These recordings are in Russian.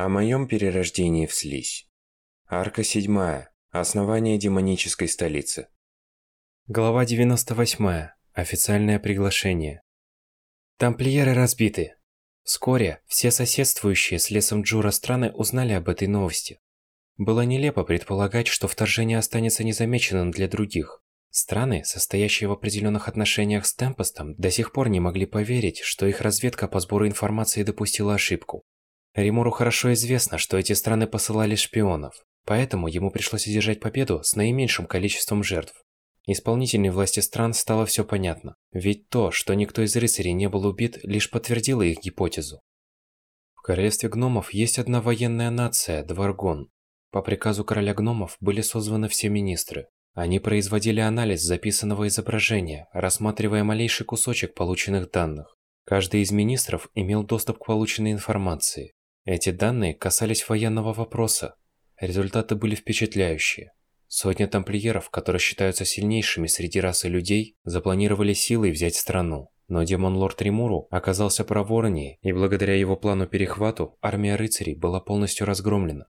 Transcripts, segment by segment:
О моем перерождении в слизь. Арка 7. Основание демонической столицы. Глава 98. Официальное приглашение. Тамплиеры разбиты. Вскоре все соседствующие с лесом Джура страны узнали об этой новости. Было нелепо предполагать, что вторжение останется незамеченным для других. Страны, состоящие в определенных отношениях с Темпостом, до сих пор не могли поверить, что их разведка по сбору информации допустила ошибку. Римуру хорошо известно, что эти страны посылали шпионов, поэтому ему пришлось одержать победу с наименьшим количеством жертв. Исполнительной власти стран стало все понятно, ведь то, что никто из рыцарей не был убит, лишь подтвердило их гипотезу. В королевстве гномов есть одна военная нация – Дваргон. По приказу короля гномов были созваны все министры. Они производили анализ записанного изображения, рассматривая малейший кусочек полученных данных. Каждый из министров имел доступ к полученной информации. Эти данные касались военного вопроса. Результаты были впечатляющие. Сотня тамплиеров, которые считаются сильнейшими среди расы людей, запланировали силой взять страну. Но демон-лорд Римуру оказался проворнее, и благодаря его плану перехвату, армия рыцарей была полностью разгромлена.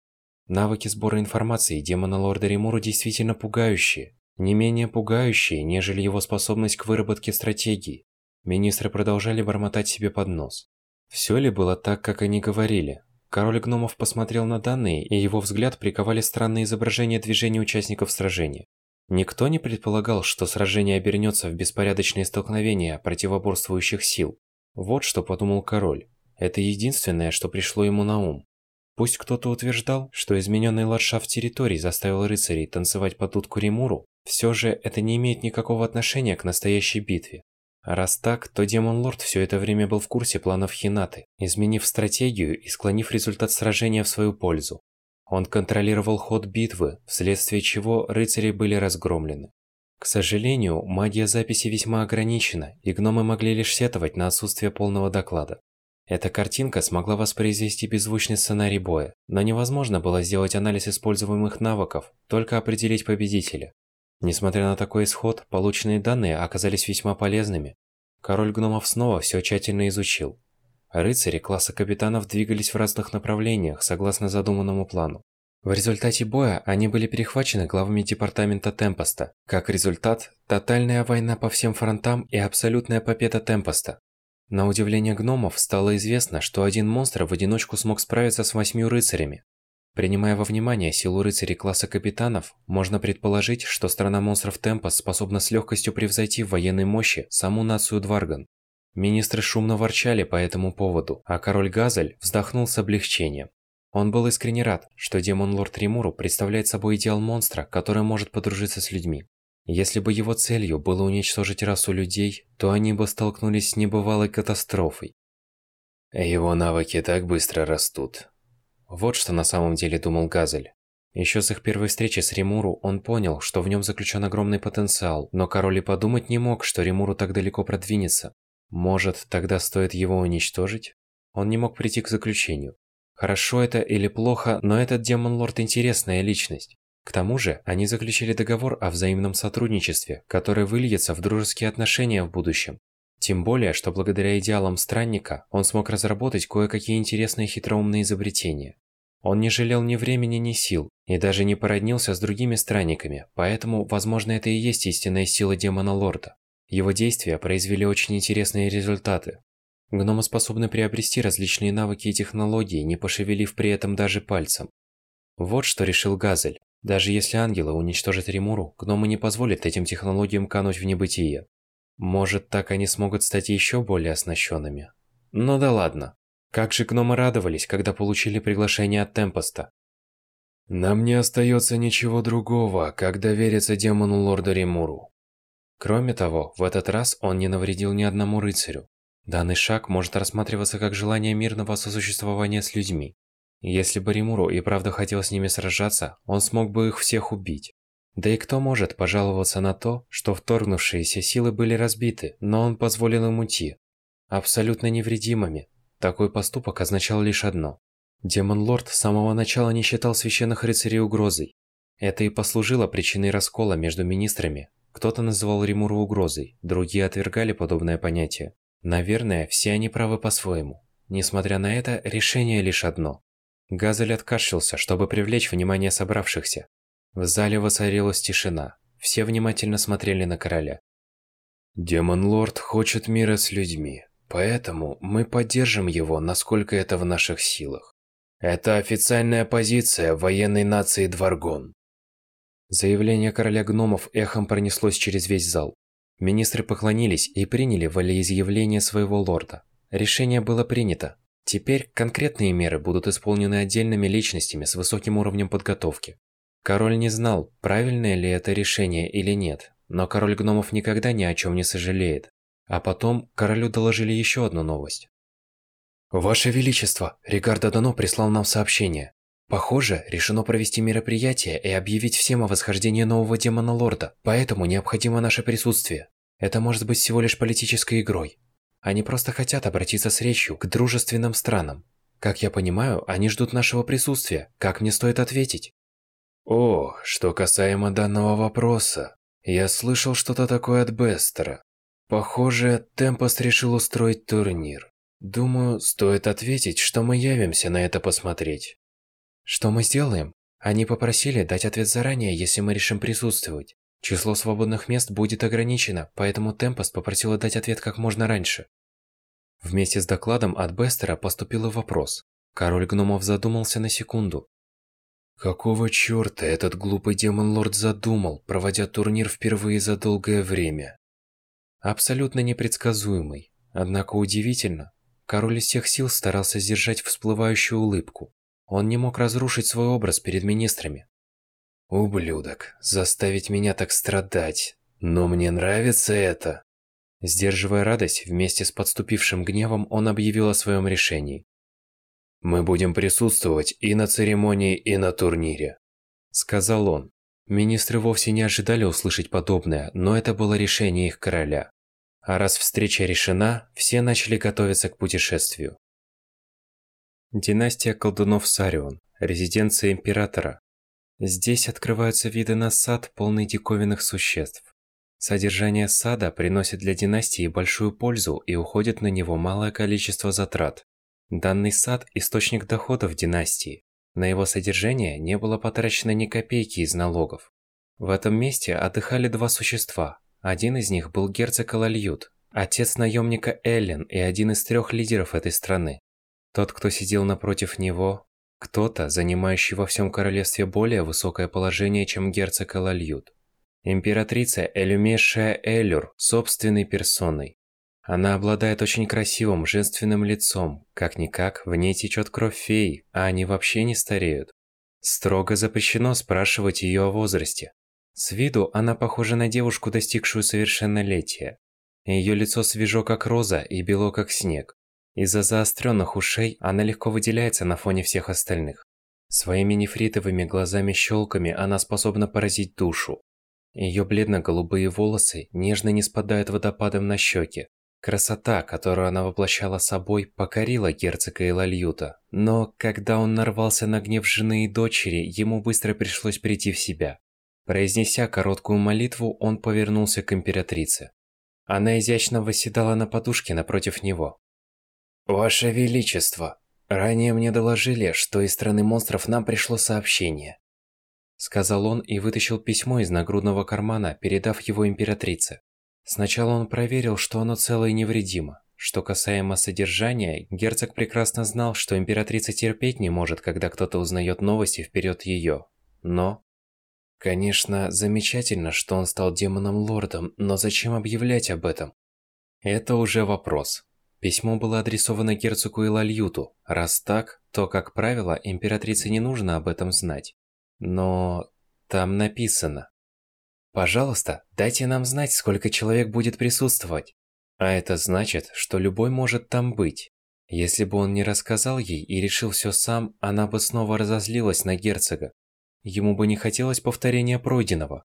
Навыки сбора информации демона-лорда Римуру действительно пугающие. Не менее пугающие, нежели его способность к выработке стратегии. Министры продолжали бормотать себе под нос. Все ли было так, как они говорили? Король гномов посмотрел на данные, и его взгляд приковали странные изображения движений участников сражения. Никто не предполагал, что сражение обернется в беспорядочные столкновения противоборствующих сил. Вот что подумал король. Это единственное, что пришло ему на ум. Пусть кто-то утверждал, что измененный ландшафт территорий заставил рыцарей танцевать под дудку Римуру, все же это не имеет никакого отношения к настоящей битве. Раз так, то Демон-Лорд все это время был в курсе планов Хинаты, изменив стратегию и склонив результат сражения в свою пользу. Он контролировал ход битвы, вследствие чего рыцари были разгромлены. К сожалению, магия записи весьма ограничена, и гномы могли лишь сетовать на отсутствие полного доклада. Эта картинка смогла воспроизвести беззвучный сценарий боя, но невозможно было сделать анализ используемых навыков, только определить победителя. Несмотря на такой исход, полученные данные оказались весьма полезными. Король гномов снова все тщательно изучил. Рыцари класса капитанов двигались в разных направлениях, согласно задуманному плану. В результате боя они были перехвачены главами департамента Темпоста. Как результат, тотальная война по всем фронтам и абсолютная победа Темпоста. На удивление гномов стало известно, что один монстр в одиночку смог справиться с восьмью рыцарями. Принимая во внимание силу рыцарей класса капитанов, можно предположить, что страна монстров Темпос способна с легкостью превзойти в военной мощи саму нацию Дварган. Министры шумно ворчали по этому поводу, а король Газель вздохнул с облегчением. Он был искренне рад, что демон-лорд Римуру представляет собой идеал монстра, который может подружиться с людьми. Если бы его целью было уничтожить расу людей, то они бы столкнулись с небывалой катастрофой. Его навыки так быстро растут. Вот что на самом деле думал Газель. Еще с их первой встречи с Римуру он понял, что в нем заключен огромный потенциал, но король и подумать не мог, что Римуру так далеко продвинется. Может, тогда стоит его уничтожить? Он не мог прийти к заключению. Хорошо это или плохо, но этот демон-лорд интересная личность. К тому же, они заключили договор о взаимном сотрудничестве, который выльется в дружеские отношения в будущем. Тем более, что благодаря идеалам странника он смог разработать кое-какие интересные хитроумные изобретения. Он не жалел ни времени, ни сил, и даже не породнился с другими странниками, поэтому, возможно, это и есть истинная сила демона-лорда. Его действия произвели очень интересные результаты. Гномы способны приобрести различные навыки и технологии, не пошевелив при этом даже пальцем. Вот что решил Газель. Даже если ангелы уничтожат Римуру, гномы не позволят этим технологиям кануть в небытие. Может, так они смогут стать еще более оснащенными. Ну да ладно. Как же гномы радовались, когда получили приглашение от Темпоста. Нам не остается ничего другого, как довериться демону лорда Римуру. Кроме того, в этот раз он не навредил ни одному рыцарю. Данный шаг может рассматриваться как желание мирного сосуществования с людьми. Если бы Римуру и правда хотел с ними сражаться, он смог бы их всех убить. Да и кто может пожаловаться на то, что вторгнувшиеся силы были разбиты, но он позволил им уйти? Абсолютно невредимыми. Такой поступок означал лишь одно. Демон-лорд с самого начала не считал священных рыцарей угрозой. Это и послужило причиной раскола между министрами. Кто-то называл Римуру угрозой, другие отвергали подобное понятие. Наверное, все они правы по-своему. Несмотря на это, решение лишь одно. Газель откашлялся, чтобы привлечь внимание собравшихся. В зале воцарилась тишина. Все внимательно смотрели на короля. Демон-лорд хочет мира с людьми, поэтому мы поддержим его, насколько это в наших силах. Это официальная позиция военной нации Дваргон. Заявление короля гномов эхом пронеслось через весь зал. Министры поклонились и приняли волеизъявление своего лорда. Решение было принято. Теперь конкретные меры будут исполнены отдельными личностями с высоким уровнем подготовки. Король не знал, правильное ли это решение или нет, но король гномов никогда ни о чем не сожалеет. А потом королю доложили еще одну новость. «Ваше Величество, Рикардо Дано прислал нам сообщение. Похоже, решено провести мероприятие и объявить всем о восхождении нового демона-лорда, поэтому необходимо наше присутствие. Это может быть всего лишь политической игрой. Они просто хотят обратиться с речью к дружественным странам. Как я понимаю, они ждут нашего присутствия. Как мне стоит ответить? О, что касаемо данного вопроса, я слышал что-то такое от Бестера. Похоже, Темпост решил устроить турнир. Думаю, стоит ответить, что мы явимся на это посмотреть. Что мы сделаем? Они попросили дать ответ заранее, если мы решим присутствовать. Число свободных мест будет ограничено, поэтому Темпост попросила дать ответ как можно раньше. Вместе с докладом от Бестера поступил вопрос. Король гномов задумался на секунду. Какого чёрта этот глупый демон-лорд задумал, проводя турнир впервые за долгое время? Абсолютно непредсказуемый. Однако удивительно, король из всех сил старался сдержать всплывающую улыбку. Он не мог разрушить свой образ перед министрами. Ублюдок, заставить меня так страдать. Но мне нравится это. Сдерживая радость, вместе с подступившим гневом он объявил о своем решении. «Мы будем присутствовать и на церемонии, и на турнире», – сказал он. Министры вовсе не ожидали услышать подобное, но это было решение их короля. А раз встреча решена, все начали готовиться к путешествию. Династия колдунов Сарион, резиденция императора. Здесь открываются виды на сад, полный диковинных существ. Содержание сада приносит для династии большую пользу и уходит на него малое количество затрат. Данный сад – источник доходов династии. На его содержание не было потрачено ни копейки из налогов. В этом месте отдыхали два существа. Один из них был герцог Алальют, отец наемника Эллен и один из трех лидеров этой страны. Тот, кто сидел напротив него, кто-то, занимающий во всем королевстве более высокое положение, чем герцог Элальют. Императрица Элюмешая Элюр собственной персоной. Она обладает очень красивым, женственным лицом. Как-никак, в ней течет кровь феи, а они вообще не стареют. Строго запрещено спрашивать ее о возрасте. С виду она похожа на девушку, достигшую совершеннолетия. Ее лицо свежо как роза и бело как снег. Из-за заостренных ушей она легко выделяется на фоне всех остальных. Своими нефритовыми глазами-щелками она способна поразить душу. Ее бледно-голубые волосы нежно не спадают водопадом на щеки. Красота, которую она воплощала собой, покорила герцога Элальюта. Но, когда он нарвался на гнев жены и дочери, ему быстро пришлось прийти в себя. Произнеся короткую молитву, он повернулся к императрице. Она изящно восседала на подушке напротив него. «Ваше Величество, ранее мне доложили, что из страны монстров нам пришло сообщение», сказал он и вытащил письмо из нагрудного кармана, передав его императрице. Сначала он проверил, что оно цело и невредимо. Что касаемо содержания, герцог прекрасно знал, что императрица терпеть не может, когда кто-то узнает новости вперед ее. Но... Конечно, замечательно, что он стал демоном-лордом, но зачем объявлять об этом? Это уже вопрос. Письмо было адресовано герцогу Илальюту. Раз так, то, как правило, императрице не нужно об этом знать. Но там написано. Пожалуйста, дайте нам знать, сколько человек будет присутствовать. А это значит, что любой может там быть. Если бы он не рассказал ей и решил все сам, она бы снова разозлилась на герцога. Ему бы не хотелось повторения пройденного.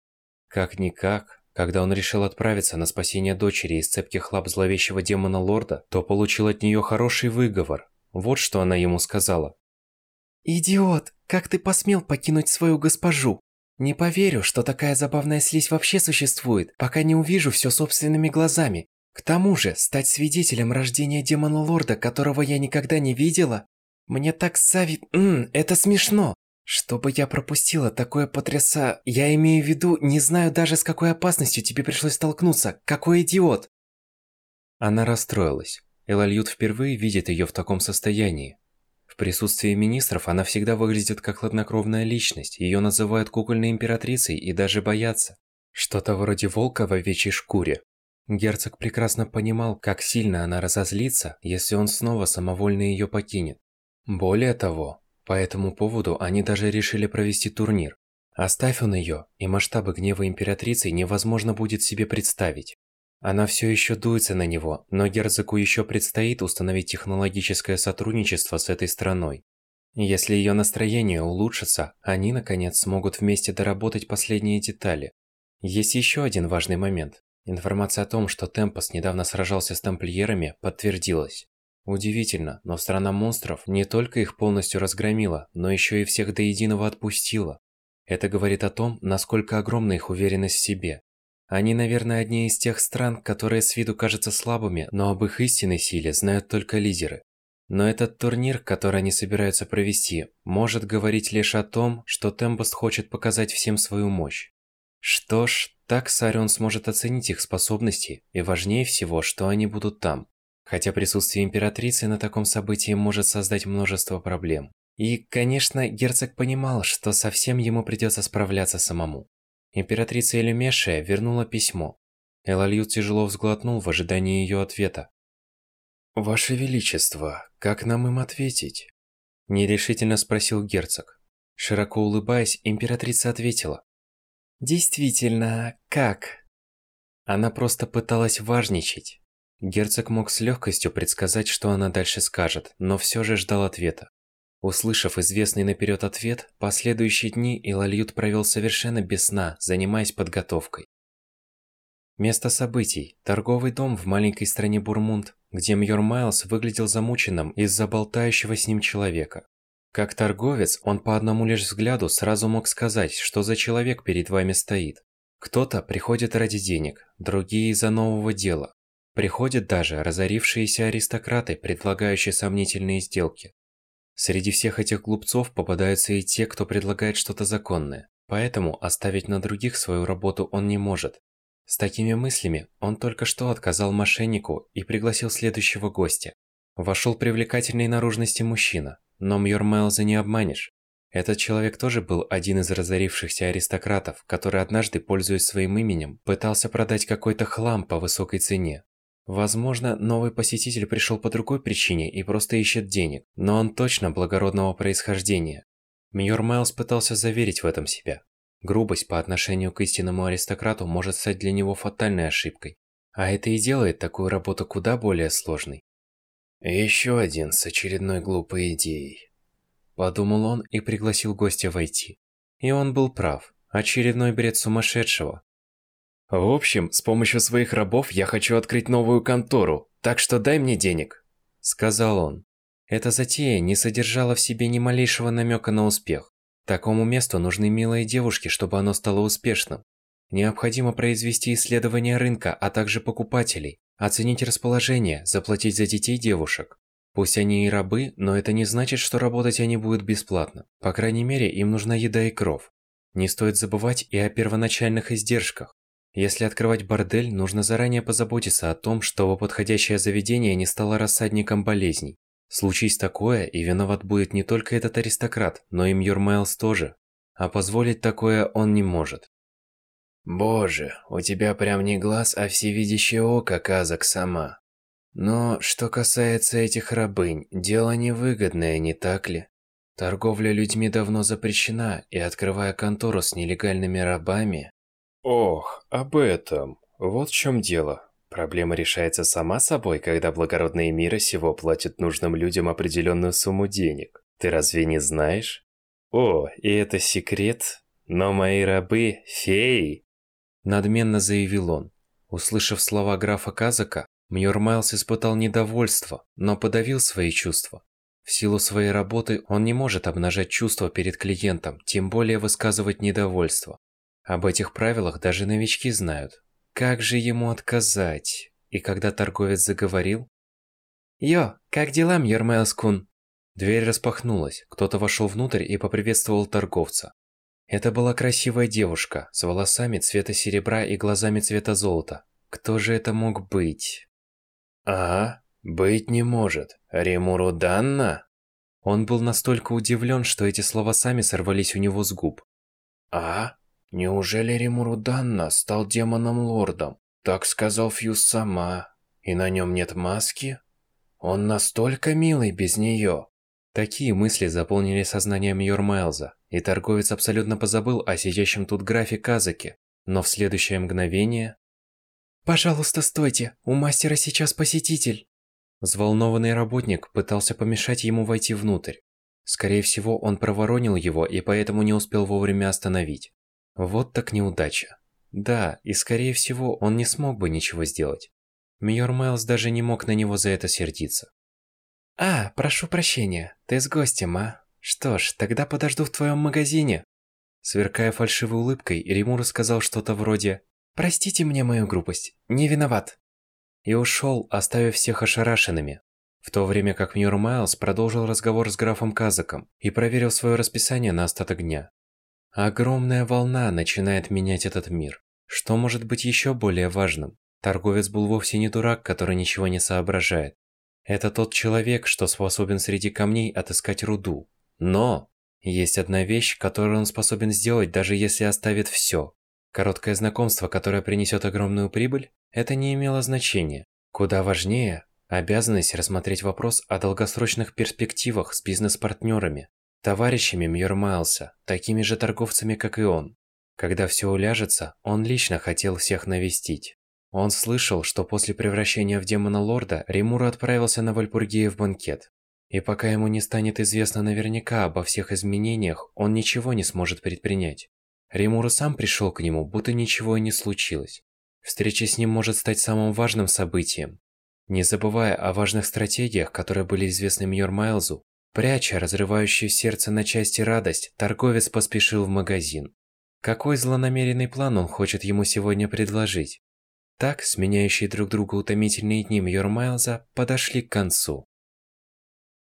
Как-никак, когда он решил отправиться на спасение дочери из цепких лап зловещего демона-лорда, то получил от нее хороший выговор. Вот что она ему сказала. «Идиот! Как ты посмел покинуть свою госпожу? Не поверю, что такая забавная слизь вообще существует, пока не увижу все собственными глазами. К тому же, стать свидетелем рождения демона-лорда, которого я никогда не видела? Мне так завид... Ммм, это смешно. Чтобы я пропустила такое потряса... Я имею в виду, не знаю даже с какой опасностью тебе пришлось столкнуться. Какой идиот. Она расстроилась. Элальют впервые видит ее в таком состоянии. В присутствии министров она всегда выглядит как хладнокровная личность, ее называют кукольной императрицей и даже боятся. Что-то вроде волка в овечьей шкуре. Герцог прекрасно понимал, как сильно она разозлится, если он снова самовольно ее покинет. Более того, по этому поводу они даже решили провести турнир. Оставь он ее, и масштабы гнева императрицы невозможно будет себе представить. Она все еще дуется на него, но герцогу еще предстоит установить технологическое сотрудничество с этой страной. Если ее настроение улучшится, они наконец смогут вместе доработать последние детали. Есть еще один важный момент. Информация о том, что Темпос недавно сражался с тамплиерами, подтвердилась. Удивительно, но страна монстров не только их полностью разгромила, но еще и всех до единого отпустила. Это говорит о том, насколько огромна их уверенность в себе. Они, наверное, одни из тех стран, которые с виду кажутся слабыми, но об их истинной силе знают только лидеры. Но этот турнир, который они собираются провести, может говорить лишь о том, что Темпост хочет показать всем свою мощь. Что ж, так Сарион сможет оценить их способности, и важнее всего, что они будут там. Хотя присутствие императрицы на таком событии может создать множество проблем. И, конечно, герцог понимал, что совсем ему придется справляться самому. Императрица Элемешия вернула письмо. Элалью тяжело взглотнул в ожидании ее ответа. «Ваше Величество, как нам им ответить?» Нерешительно спросил герцог. Широко улыбаясь, императрица ответила. Действительно, как? Она просто пыталась важничать. Герцог мог с легкостью предсказать, что она дальше скажет, но все же ждал ответа. Услышав известный наперед ответ, последующие дни Илальют провел совершенно без сна, занимаясь подготовкой. Место событий – торговый дом в маленькой стране Бурмунд, где Мьор Майлз выглядел замученным из-за болтающего с ним человека. Как торговец, он по одному лишь взгляду сразу мог сказать, что за человек перед вами стоит. Кто-то приходит ради денег, другие из-за нового дела. Приходят даже разорившиеся аристократы, предлагающие сомнительные сделки. Среди всех этих глупцов попадаются и те, кто предлагает что-то законное. Поэтому оставить на других свою работу он не может. С такими мыслями он только что отказал мошеннику и пригласил следующего гостя. Вошел привлекательной наружности мужчина, но Мьор Майлза не обманешь. Этот человек тоже был один из разорившихся аристократов, который однажды, пользуясь своим именем, пытался продать какой-то хлам по высокой цене. Возможно, новый посетитель пришел по другой причине и просто ищет денег, но он точно благородного происхождения. Мьор Майлз пытался заверить в этом себя. Грубость по отношению к истинному аристократу может стать для него фатальной ошибкой. А это и делает такую работу куда более сложной. Еще один с очередной глупой идеей. Подумал он и пригласил гостя войти. И он был прав. Очередной бред сумасшедшего. В общем, с помощью своих рабов я хочу открыть новую контору, так что дай мне денег. Сказал он. Эта затея не содержала в себе ни малейшего намека на успех. Такому месту нужны милые девушки, чтобы оно стало успешным. Необходимо произвести исследование рынка, а также покупателей. Оценить расположение, заплатить за детей девушек. Пусть они и рабы, но это не значит, что работать они будут бесплатно. По крайней мере, им нужна еда и кров. Не стоит забывать и о первоначальных издержках. Если открывать бордель, нужно заранее позаботиться о том, чтобы подходящее заведение не стало рассадником болезней. Случись такое, и виноват будет не только этот аристократ, но и Мьюр Майлз тоже. А позволить такое он не может. Боже, у тебя прям не глаз, а всевидящее око, Казак сама. Но что касается этих рабынь, дело невыгодное, не так ли? Торговля людьми давно запрещена, и открывая контору с нелегальными рабами... Ох, об этом. Вот в чем дело. Проблема решается сама собой, когда благородные мира сего платят нужным людям определенную сумму денег. Ты разве не знаешь? О, и это секрет? Но мои рабы – феи. Надменно заявил он. Услышав слова графа Казака, Мьор Майлз испытал недовольство, но подавил свои чувства. В силу своей работы он не может обнажать чувства перед клиентом, тем более высказывать недовольство. Об этих правилах даже новички знают. Как же ему отказать? И когда торговец заговорил... «Йо, как дела, Мьор Майлз-кун?» Дверь распахнулась, кто-то вошел внутрь и поприветствовал торговца. Это была красивая девушка, с волосами цвета серебра и глазами цвета золота. Кто же это мог быть? А, быть не может. Римуру Данна? Он был настолько удивлен, что эти слова сами сорвались у него с губ. А? Неужели Римуру Данна стал демоном-лордом? Так сказал Фьюз сама. И на нем нет маски? Он настолько милый без нее. Такие мысли заполнили сознание Мьор Майлза, и торговец абсолютно позабыл о сидящем тут графе Казаке, но в следующее мгновение... «Пожалуйста, стойте, у мастера сейчас посетитель!» Взволнованный работник пытался помешать ему войти внутрь. Скорее всего, он проворонил его и поэтому не успел вовремя остановить. Вот так неудача. Да, и скорее всего, он не смог бы ничего сделать. Мьор Майлз даже не мог на него за это сердиться. «А, прошу прощения, ты с гостем, а? Что ж, тогда подожду в твоем магазине». Сверкая фальшивой улыбкой, Римура сказал что-то вроде «Простите мне мою грубость, не виноват». И ушел, оставив всех ошарашенными. В то время как Мьюр Майлз продолжил разговор с графом Казаком и проверил свое расписание на остаток дня. Огромная волна начинает менять этот мир. Что может быть еще более важным? Торговец был вовсе не дурак, который ничего не соображает. Это тот человек, что способен среди камней отыскать руду. Но есть одна вещь, которую он способен сделать, даже если оставит все. Короткое знакомство, которое принесет огромную прибыль, это не имело значения. Куда важнее – обязанность рассмотреть вопрос о долгосрочных перспективах с бизнес-партнерами, товарищами Мьор Майлса, такими же торговцами, как и он. Когда все уляжется, он лично хотел всех навестить. Он слышал, что после превращения в демона лорда Римура отправился на Вальпургиев банкет. И пока ему не станет известно наверняка обо всех изменениях, он ничего не сможет предпринять. Римура сам пришел к нему, будто ничего и не случилось. Встреча с ним может стать самым важным событием. Не забывая о важных стратегиях, которые были известны Мьор Майлзу, пряча разрывающую сердце на части радость, торговец поспешил в магазин. Какой злонамеренный план он хочет ему сегодня предложить? Так, сменяющие друг друга утомительные дни Мьор Майлза подошли к концу.